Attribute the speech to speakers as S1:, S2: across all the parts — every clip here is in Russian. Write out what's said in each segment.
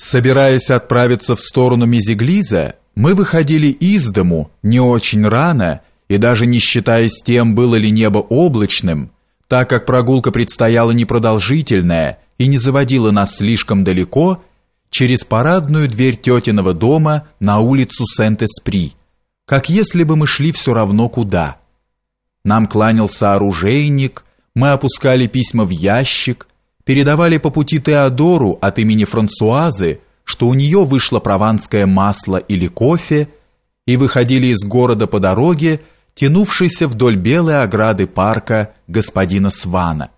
S1: Собираясь отправиться в сторону Мезиглиза, мы выходили из дому не очень рано, и даже не считаясь тем, было ли небо облачным, так как прогулка предстояла непродолжительная и не заводила нас слишком далеко, через парадную дверь тетиного дома на улицу Сент-Эспри, как если бы мы шли все равно куда. Нам кланялся оружейник, мы опускали письма в ящик, передавали по пути Теодору от имени Франсуазы, что у нее вышло прованское масло или кофе, и выходили из города по дороге, тянувшейся вдоль белой ограды парка господина Свана.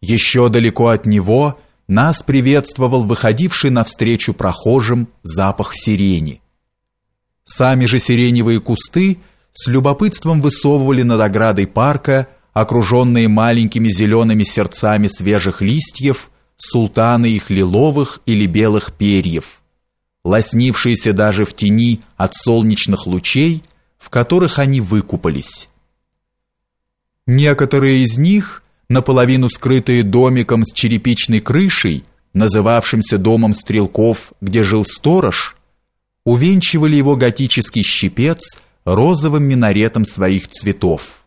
S1: Еще далеко от него нас приветствовал выходивший навстречу прохожим запах сирени. Сами же сиреневые кусты с любопытством высовывали над оградой парка окруженные маленькими зелеными сердцами свежих листьев, султаны их лиловых или белых перьев, лоснившиеся даже в тени от солнечных лучей, в которых они выкупались. Некоторые из них, наполовину скрытые домиком с черепичной крышей, называвшимся домом стрелков, где жил сторож, увенчивали его готический щипец розовым минаретом своих цветов.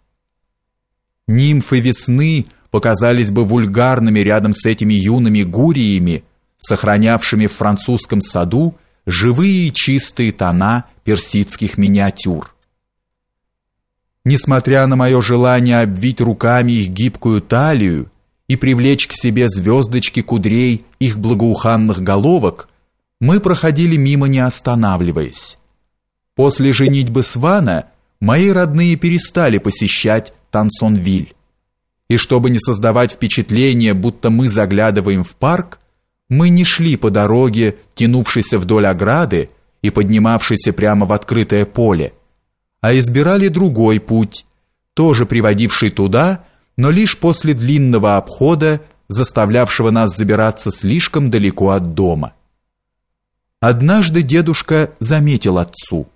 S1: Нимфы весны показались бы вульгарными рядом с этими юными гуриями, сохранявшими в французском саду живые и чистые тона персидских миниатюр. Несмотря на мое желание обвить руками их гибкую талию и привлечь к себе звездочки кудрей их благоуханных головок, мы проходили мимо не останавливаясь. После женитьбы Свана мои родные перестали посещать Тансонвиль. И чтобы не создавать впечатление, будто мы заглядываем в парк, мы не шли по дороге, тянувшейся вдоль ограды и поднимавшейся прямо в открытое поле, а избирали другой путь, тоже приводивший туда, но лишь после длинного обхода, заставлявшего нас забираться слишком далеко от дома. Однажды дедушка заметил отцу.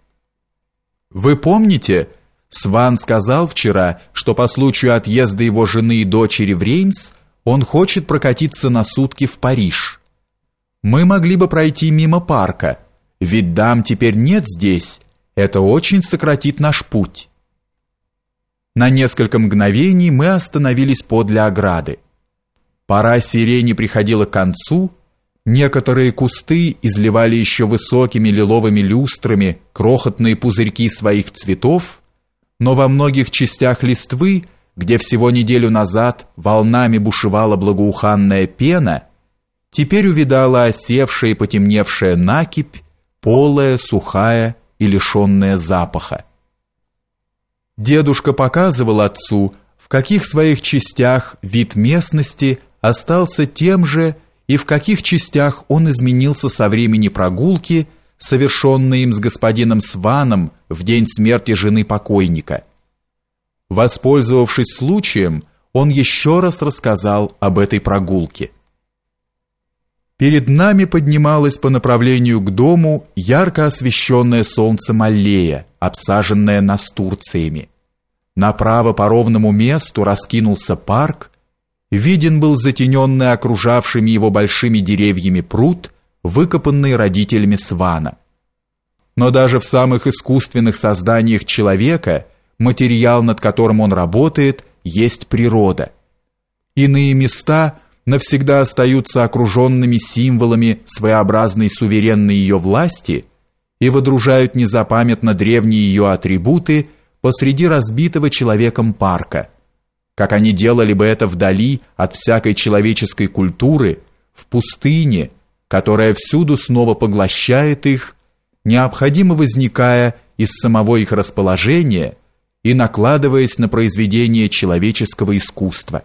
S1: «Вы помните, Сван сказал вчера, что по случаю отъезда его жены и дочери в Реймс он хочет прокатиться на сутки в Париж. Мы могли бы пройти мимо парка, ведь дам теперь нет здесь. Это очень сократит наш путь. На несколько мгновений мы остановились подле ограды. Пора сирени приходила к концу, некоторые кусты изливали еще высокими лиловыми люстрами крохотные пузырьки своих цветов, но во многих частях листвы, где всего неделю назад волнами бушевала благоуханная пена, теперь увидала осевшая и потемневшая накипь, полая, сухая и лишенная запаха. Дедушка показывал отцу, в каких своих частях вид местности остался тем же и в каких частях он изменился со времени прогулки совершенный им с господином Сваном в день смерти жены покойника. Воспользовавшись случаем, он еще раз рассказал об этой прогулке. Перед нами поднималась по направлению к дому ярко освещенная солнцем аллея, обсаженная настурциями. Направо по ровному месту раскинулся парк, виден был затененный окружавшими его большими деревьями пруд – выкопанный родителями Свана. Но даже в самых искусственных созданиях человека материал, над которым он работает, есть природа. Иные места навсегда остаются окруженными символами своеобразной суверенной ее власти и водружают незапамятно древние ее атрибуты посреди разбитого человеком парка, как они делали бы это вдали от всякой человеческой культуры, в пустыне, которая всюду снова поглощает их, необходимо возникая из самого их расположения и накладываясь на произведение человеческого искусства.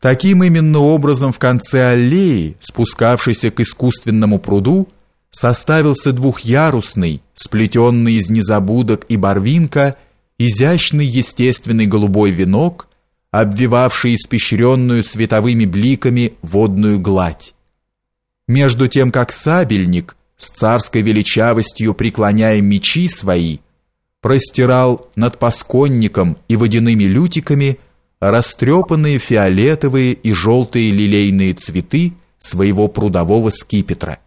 S1: Таким именно образом в конце аллеи, спускавшейся к искусственному пруду, составился двухъярусный, сплетенный из незабудок и барвинка, изящный естественный голубой венок, обвивавший испещренную световыми бликами водную гладь. Между тем, как сабельник, с царской величавостью преклоняя мечи свои, простирал над пасконником и водяными лютиками растрепанные фиолетовые и желтые лилейные цветы своего прудового скипетра.